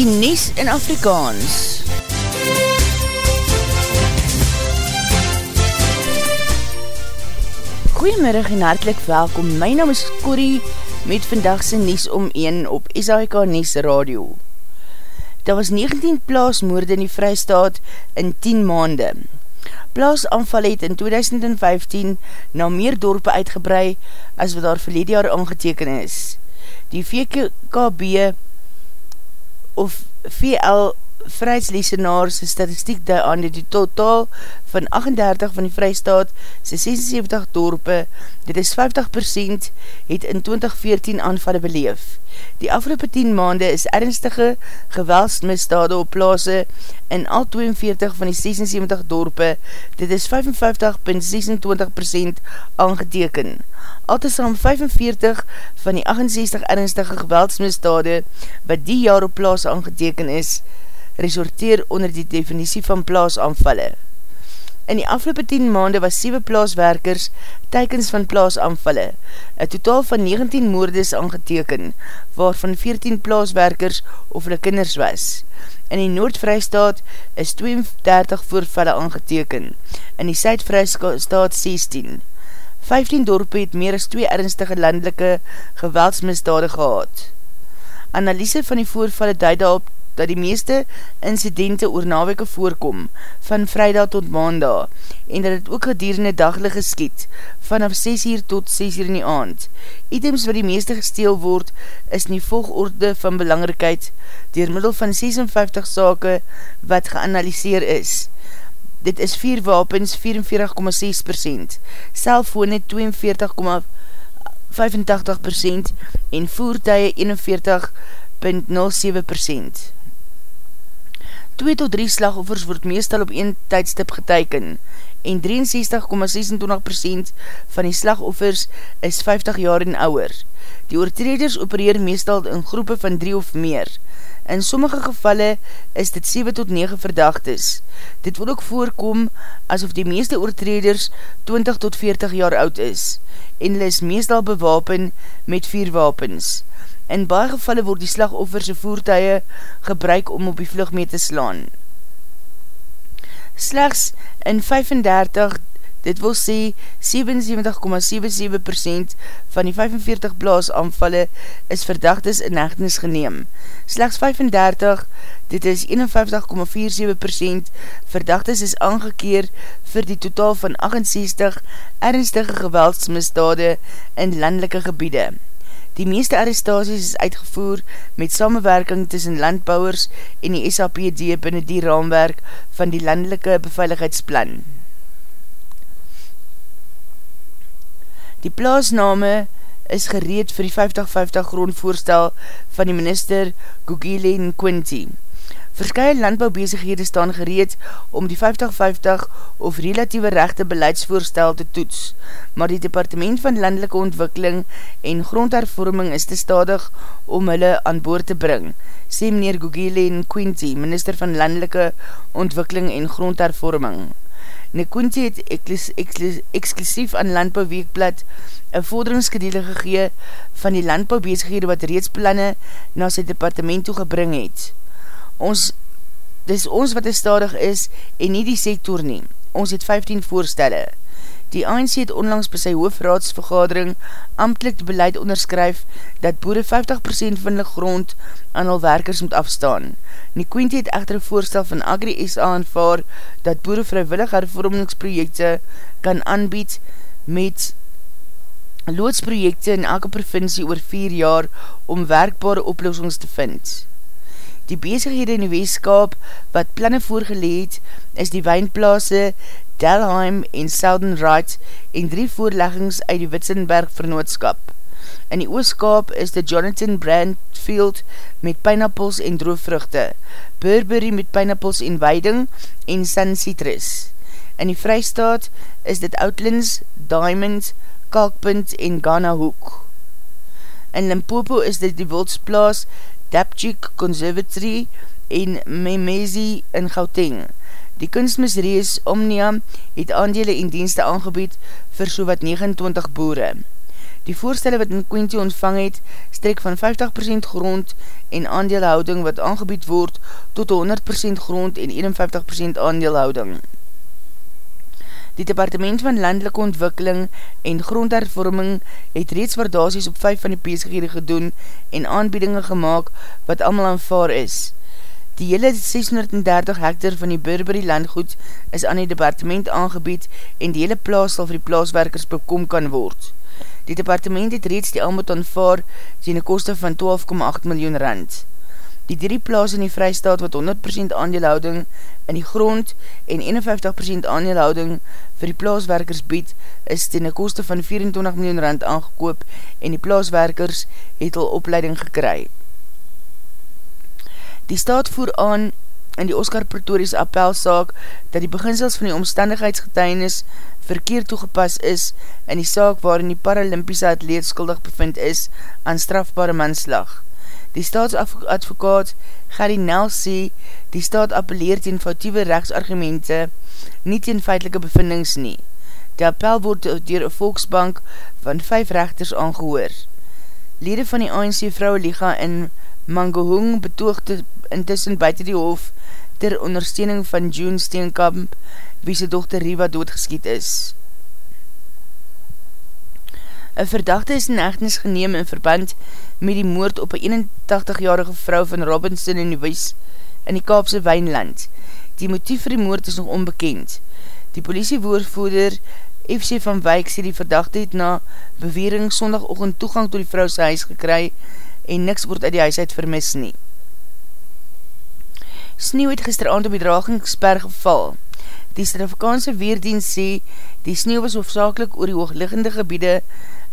die Nies in Afrikaans. Goeiemiddag en hartelijk welkom. My naam is Corrie met vandagse Nies om 1 op SAIK Nies Radio. Daar was 19 plaasmoorde in die Vrystaat in 10 maande. Plaasanval het in 2015 na meer dorpe uitgebrei as wat daar verlede jaar aangeteken is. Die VKB of VL Vryheidslesenaars statistiek daar aan die totaal van 38 van die Vrystaat sy 76 dorpe, dit is 50% het in 2014 aanvallen beleef. Die afgelopen 10 maande is ernstige geweldsmisdade op plaas in al 42 van die 76 dorpe, dit is 55.26% aangeteken. Altesaam 45 van die 68 ernstige geweldsmisdade wat die jaar op plaas aangeteken is, resorteer onder die definitie van plaasanvalle. In die afgelopen 10 maande was 7 plaaswerkers teikens van plaasanvalle, een totaal van 19 moordes aangeteken, waarvan 14 plaaswerkers of hulle kinders was. In die Noord-Vrystaat is 32 voorvalle aangeteken, in die Zuid-Vrystaat 16. 15 dorpe het meer as 2 ernstige landelike geweldsmisdade gehad. Analyse van die voorvalle duid op dat die meeste incidente oor naweke voorkom van vrijdag tot maandag en dat het ook gedierende daglig geskiet vanaf 6 uur tot 6 uur in die aand. Items wat die meeste gesteel word is in die volgorde van belangrikheid dier middel van 56 sake wat geanalyseer is. Dit is 4 wapens 44,6% cellfone 42,85% en voertuie 41,07%. 2 tot 3 slagoffers word meestal op een tydstip geteiken en 63,26% van die slagoffers is 50 jaar en ouwer. Die oortreders opereer meestal in groepe van 3 of meer. In sommige gevalle is dit 7 tot 9 verdachtes. Dit wil ook voorkom asof die meeste oortreders 20 tot 40 jaar oud is en hulle is meestal bewapen met 4 wapens. In baie gevalle word die slagofferse voertuie gebruik om op die vlug mee te slaan. Slechts in 35, dit wil sê 77,77% van die 45 blaas aanvalle is verdachtes in hechtenis geneem. Slechts 35, dit is 51,47% verdachtes is aangekeer vir die totaal van 68 ernstige geweldsmisdade in landelike gebiede. Die meeste arrestaties is uitgevoer met samenwerking tussen landbouwers en die SAPD binnen die raamwerk van die landelike beveiligheidsplan. Die plaasname is gereed vir die 50-50 grondvoorstel van die minister Gugile Nkwinti. Verskye landbouwbezighede staan gereed om die 50-50 of relatieve rechte beleidsvoorstel te toets, maar die Departement van Landelike Ontwikkeling en Grondhervorming is te stadig om hulle aan boord te bring, sê meneer Gugile Nkwinti, minister van Landelike Ontwikkeling en Grondhervorming. Nkwinti het eksklusief aan Landbouweekblad een vorderingskediele gegee van die landbouwbezighede wat reeds planne na sy departement toe gebring het ons, dis ons wat stadig is en nie die sektor nie. Ons het 15 voorstelle. Die ANC het onlangs by sy hoofraadsvergadering amtelik die beleid onderskryf dat boere 50% van die grond aan al werkers moet afstaan. Nikwente het echter een voorstel van Agri-SA aanvaar dat boere vrywillig hervormingsprojekte kan aanbied met loodsprojekte in elke provincie oor 4 jaar om werkbare oplossings te vind. Die bezighede in die weeskap wat planne voorgeleed is die wijnplaase Delheim en Selden Wright en drie voorleggings uit die Witsenberg vernootskap. In die ooskap is die Jonathan Brandfield met pineapples en droogvruchte, Burberry met pineapples en weiding en Sun Citrus. In die vrystaat is dit Outlands, Diamond, Kalkpunt en Ghana Hoek. In Limpopo is dit die Wildsplaas Dapchik Conservatory en Memezi in Gauteng. Die kunstmisrees Omnia het aandele en dienste aangebied vir so wat 29 boere. Die voorstelle wat in Quinty ontvang het, strek van 50% grond en aandeelhouding wat aangebied word tot 100% grond en 51% aandeelhouding. Die Departement van Landelike Ontwikkeling en Grondhervorming het reeds waardasies op 5 van die peesgehede gedoen en aanbiedinge gemaakt wat allemaal aanvaar is. Die hele 630 hektar van die Burberry landgoed is aan die departement aangebied en die hele plaas sal vir die plaaswerkers bekom kan word. Die departement het reeds die aanbod aanvaar ten die koste van 12,8 miljoen rand. Die drie plaas in die vrystaat wat 100% aandeelhouding in die grond en 51% aandeelhouding vir die plaaswerkers bied is ten die koste van 24 miljoen rand aangekoop en die plaaswerkers het al opleiding gekry. Die staat voer aan in die Oscar Pretorius appelsaak dat die beginsels van die omstandigheidsgetuinis verkeerd toegepas is in die saak waarin die Paralympiese atleet skuldig bevind is aan strafbare manslag. Die staatsadvokaat Gary Nel sê die staat appeleer teen foutieve rechtsargumente nie teen feitelike bevindings nie. Die appel word door een volksbank van vijf rechters aangehoor. Lede van die ANC Vrouweliga in Mangohong betoogde intussen buiten die hof ter ondersteuning van June Steenkamp, wie sy dochter Riva doodgeskiet is. Een verdachte is in echtenis geneem in verband met die moord op een 81-jarige vrou van Robinson in die Wies in die Kaapse Wijnland. Die motief vir die moord is nog onbekend. Die politiewoordvoerder FC van Wyk sê die verdachte het na bewering sondagochtend toegang tot die vrou sy huis gekry en niks word uit die huis uit vermis nie. Sneeuw het gisteravond op die dragingsberg geval. Die Stadifikaanse Weerdienst sê, die sneeuw was hoofdzakelik oor die hoogliggende gebiede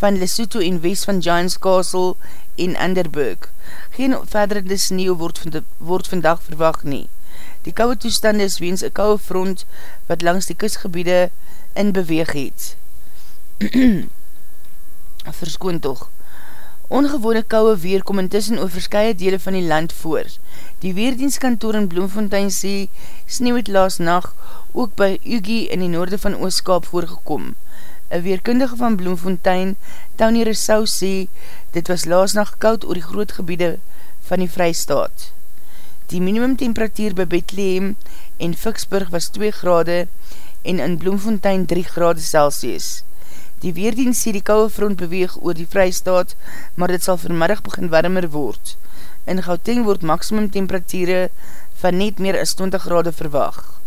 van Lesotho en west van Giants Castle en Anderburg. Geen verderde sneeuw word, vand, word vandag verwacht nie. Die kouwe toestande is weens een kouwe front wat langs die kustgebiede in beweeg het. Verskoon toch. Ongewone kouwe weer kom intussen oor verskye dele van die land voor. Die Weerdienstkantoor in Bloemfontein sê, sneeuw het laas nacht ook by Ugie in die noorde van Ooskaap voorgekom. Een weerkundige van Bloemfontein, Tony Rissau, sê, dit was laas nacht koud oor die groot gebiede van die vrystaat. Die minimum temperatuur by Bethlehem en Ficksburg was 2 grade en in Bloemfontein 3 grade Celsius. Die weerdienst sê die kouwe front beweeg oor die vrystaat, maar dit sal vanmiddag begin warmer word. In Gauteng word maximum temperatuur van net meer as 20 grade verwag.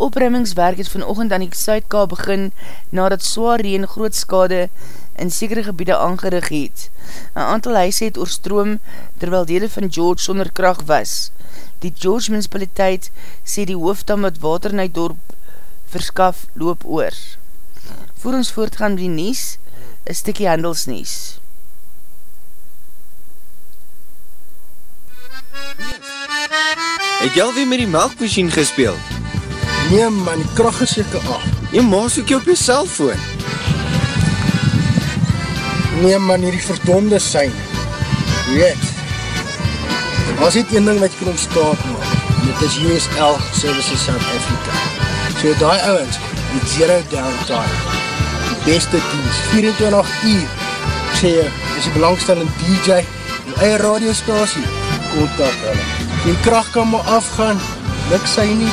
Opruimingswerk het vanochtend aan die Suidka begin nadat zwaar reen groot skade in sekere gebiede aangerig het. Een aantal huise het oorstroom terwyl dele van George sonder kracht was. Die George municipaliteit sê die hoofdam wat water in die dorp verskaf loop oor. Voor ons voortgaan die nies, een stikkie handelsnies. Het jy alweer met die melkmachine gespeel? Nee man, die kracht is jyke af. Jy maas ook jy op jy cellfoon. Nee man, hier die verdonde sein. Weet, was dit een ding wat jy kan ontstaan maak. Dit is USL Services South Africa. So die ouwens, met zero downtime, die beste dienst, 24 uur, ek sê jy, is die belangstellende DJ, die eie radiostasie, kontak hulle. Die kracht kan maar afgaan, luk sy nie,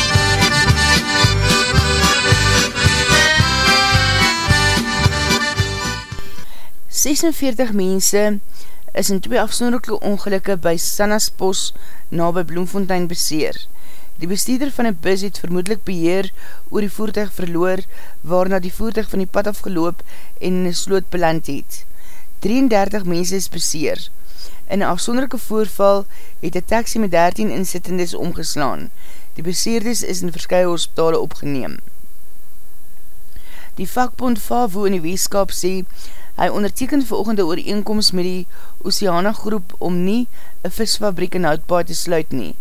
46 mense is in twee afsonderlijke ongelukke by Sannaspos na by Bloemfontein beseer. Die bestuurder van die bus het vermoedelijk beheer oor die voertuig verloor, waarna die voertuig van die pad afgeloop en in die sloot beland het. 33 mense is beseer. In een afsonderlijke voorval het die taxi met 13 insittendes omgeslaan. Die beseerdes is in verskye hospitale opgeneem. Die vakbond FAVO in die weeskap sê, Hy ondertekend verogende ooreenkomst met die Oceana groep om nie een visfabriek in Houtpaai te sluit nie.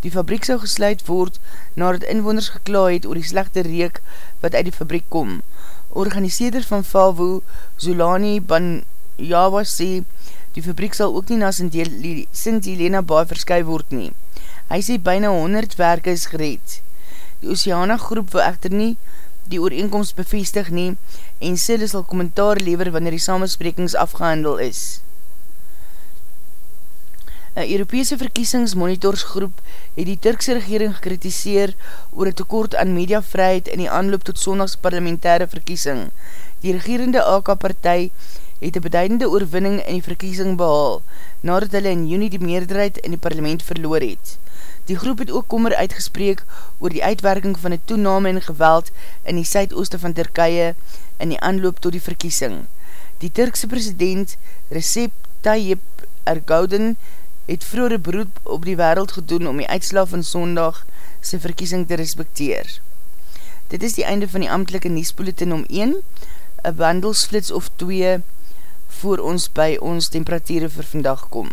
Die fabriek sal gesluit word nadat inwoners geklaai het oor die slechte reek wat uit die fabriek kom. Organiseerder van Falvo, Zulani Banjawa sê, die fabriek sal ook nie na Sint Helena baie verskui word nie. Hy sê byna 100 werke is gereed. Die Oceana groep wil echter nie die ooreenkomst bevestig nie en sê hulle sal kommentaar lever wanneer die samensprekings afgehandel is. Een Europese verkiesingsmonitorsgroep het die Turkse regering gekritiseer oor het tekort aan mediavrijheid in die aanloop tot sondags parlementaire verkiesing. Die regerende AK-partij het een beduidende oorwinning in die verkiesing behaal, nadat hulle in juni die meerderheid in die parlement verloor het. Die groep het ook kommer uitgespreek oor die uitwerking van die toename en geweld in die suidooste van Turkije in die aanloop tot die verkiesing. Die Turkse president Recep Tayyip Ergouden het vroere beroep op die wereld gedoen om die uitslaaf van sondag sy verkiesing te respekteer. Dit is die einde van die amtelike Niespoletin om 1, een wandelsflits of 2 voor ons by ons temperatuur vir vandag kom.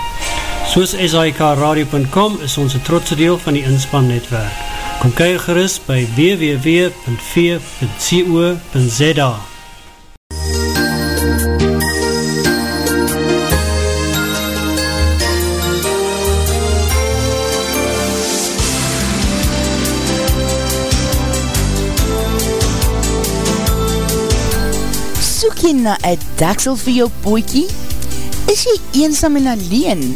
Soos SIKRadio.com is ons een trotse deel van die inspannetwerk. Kom kyk gerust by www.v.co.za Soek jy na een daksel vir jou poekie? Is jy eensam en alleen?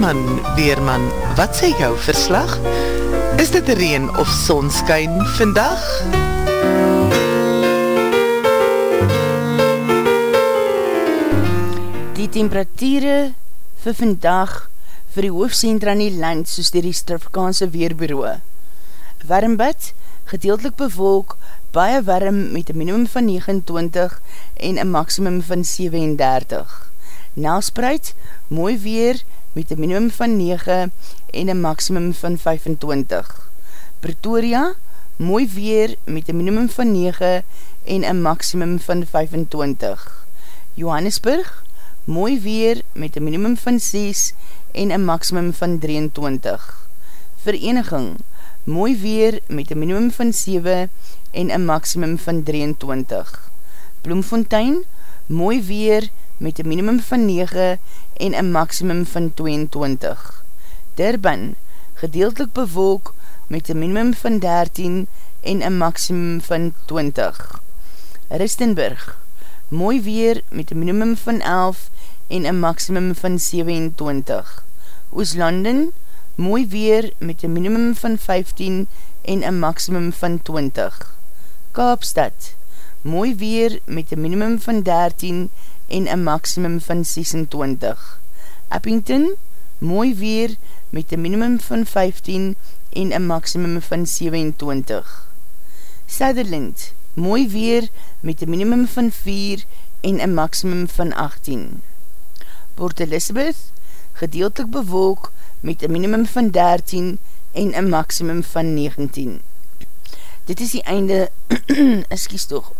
Weerman, Weerman, wat sê jou verslag? Is dit reen of sonskyn vandag? Die temperatuurde vir vandag vir die hoofdcentra in die land soos die Strafkaanse Weerbureau. Warmbad, gedeeltelik bewolk, baie warm met een minimum van 29 en een maximum van 37. Nelspreid, mooi weer met een minimum van 9 en een maximum van 25. Pretoria, mooi weer met een minimum van 9 en een maximum van 25. Johannesburg, mooi weer met een minimum van 6 en een maximum van 23. Vereniging, mooi weer met een minimum van 7 en een maximum van 23. Bloemfontein, mooi weer met een minimum van 9 en een maximum van 22. Durban, gedeeltelik bewolk met een minimum van 13 en een maximum van 20. Ristenburg, mooi weer met een minimum van 11 en een maximum van 27. Ooslanden, mooi weer met een minimum van 15 en een maximum van 20. Kaapstad, mooi weer met een minimum van 13 en een maximum van 26. Eppington, mooi weer met een minimum van 15 en een maximum van 27. Sutherland, mooi weer met een minimum van 4 en een maximum van 18. Port Elizabeth, gedeeltelik bewolk met een minimum van 13 en een maximum van 19. Dit is die einde, excuse toch,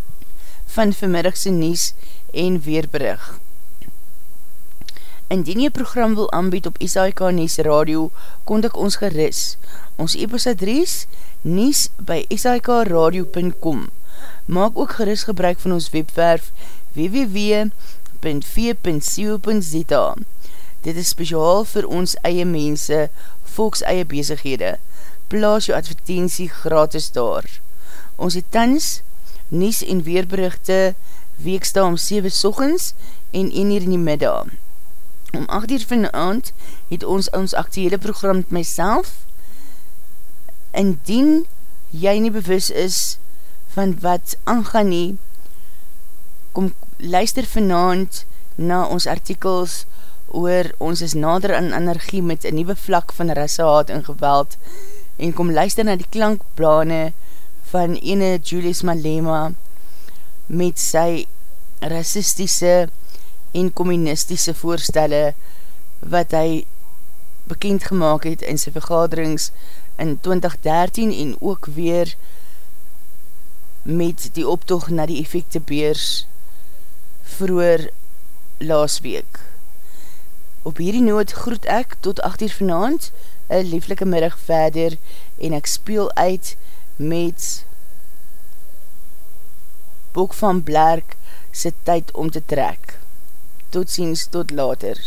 van vanmiddagse nies en weerberig. Indien jy program wil aanbied op SAIK Nies Radio, kontak ons geris. Ons e-post adres, nies by sikradio.com. Maak ook geris gebruik van ons webwerf www.v.co.za Dit is speciaal vir ons eie mense, volks eie bezighede. Plaas jou advertentie gratis daar. Ons het tans, nies en weerberichte, weeksta om 7 sochens en 1 uur in die middag. Om 8 uur van die aand het ons ons actuele program met myself. Indien jy nie bewus is van wat aangaan nie, kom luister vanavond na ons artikels oor ons is nader aan energie met een nieuwe vlak van rassehaat en geweld en kom luister na die klankblane van ene Julius Malema met sy racistische en communistische voorstelle wat hy bekend gemaakt het in sy vergaderings in 2013 en ook weer met die optocht na die effectebeurs vroeger laas week. Op hierdie noot groet ek tot 8 uur vanavond, een lieflike middag verder en ek speel uit met Bok van Blerk sy tyd om te trek. Tot ziens, tot later.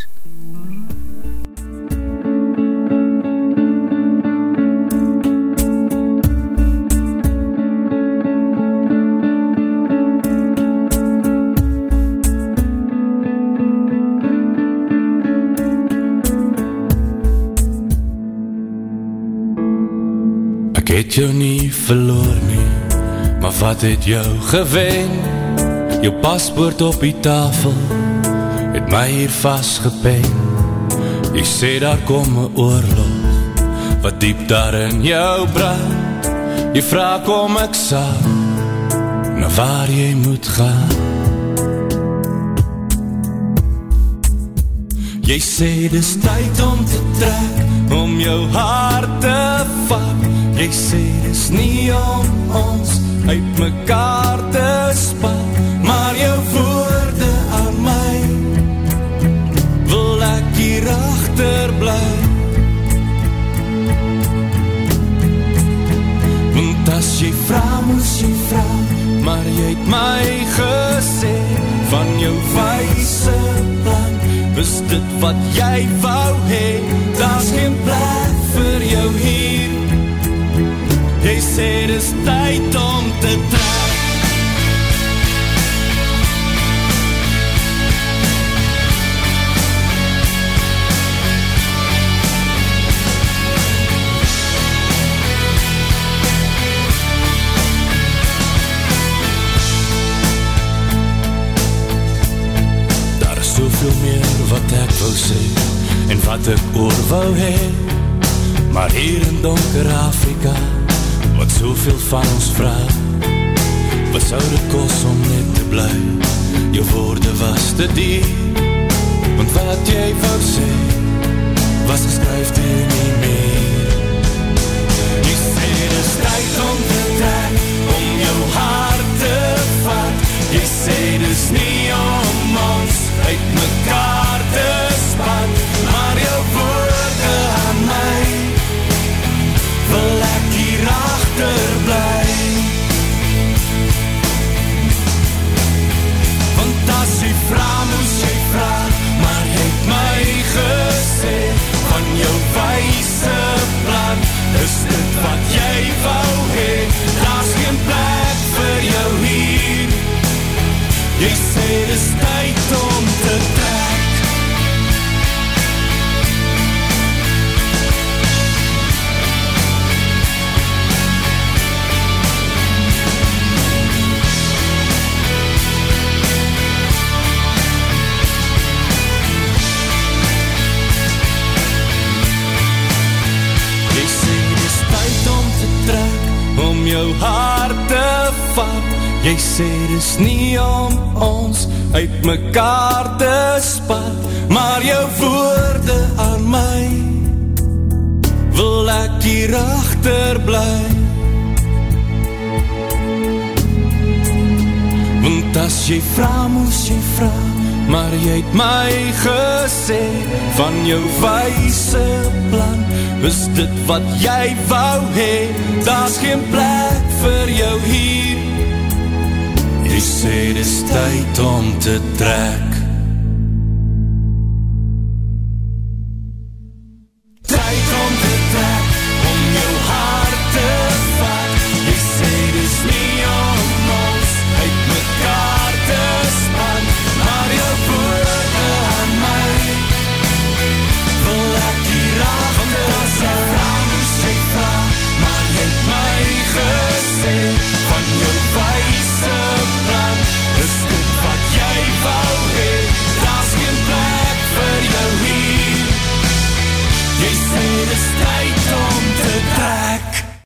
Ek het jou nie verloor nie, maar wat het jou gewen? Jou paspoort op die tafel, het my hier vastgepen. Jy sê daar kom een oorlog, wat diep daar in jou brand. Jy vraag kom ek sal, na waar jy moet gaan. Jy sê dis tyd om te trek, om jou hart te vak. Jy sê dis nie om ons uit mekaar het my gesê van jou wijse plan, is dit wat jy wou hee, daar is geen plek vir jou hier, Jy sê dis tyd om te trek sê En wat ek oor wou hee Maar hier in donker Afrika Wat soveel van ons vraag Wat sou dit kost om net te bly? Jou woorde was te dier Want wat jy wou sê Was geskryf hier nie meer. Jy sê dis tijd om te trek Om jou hart te vat. Jy sê dis nie om ons uit mekaar Jy sê dis nie om ons uit mekaar te spat Maar jou woorde aan my. Wil ek hier achter bly? Want as jy vraag moes jy vraag Maar jy het my gesê Van jou wijse plan Is dit wat jy wou hee Daar is geen plek vir jou hier dis tyd om te trek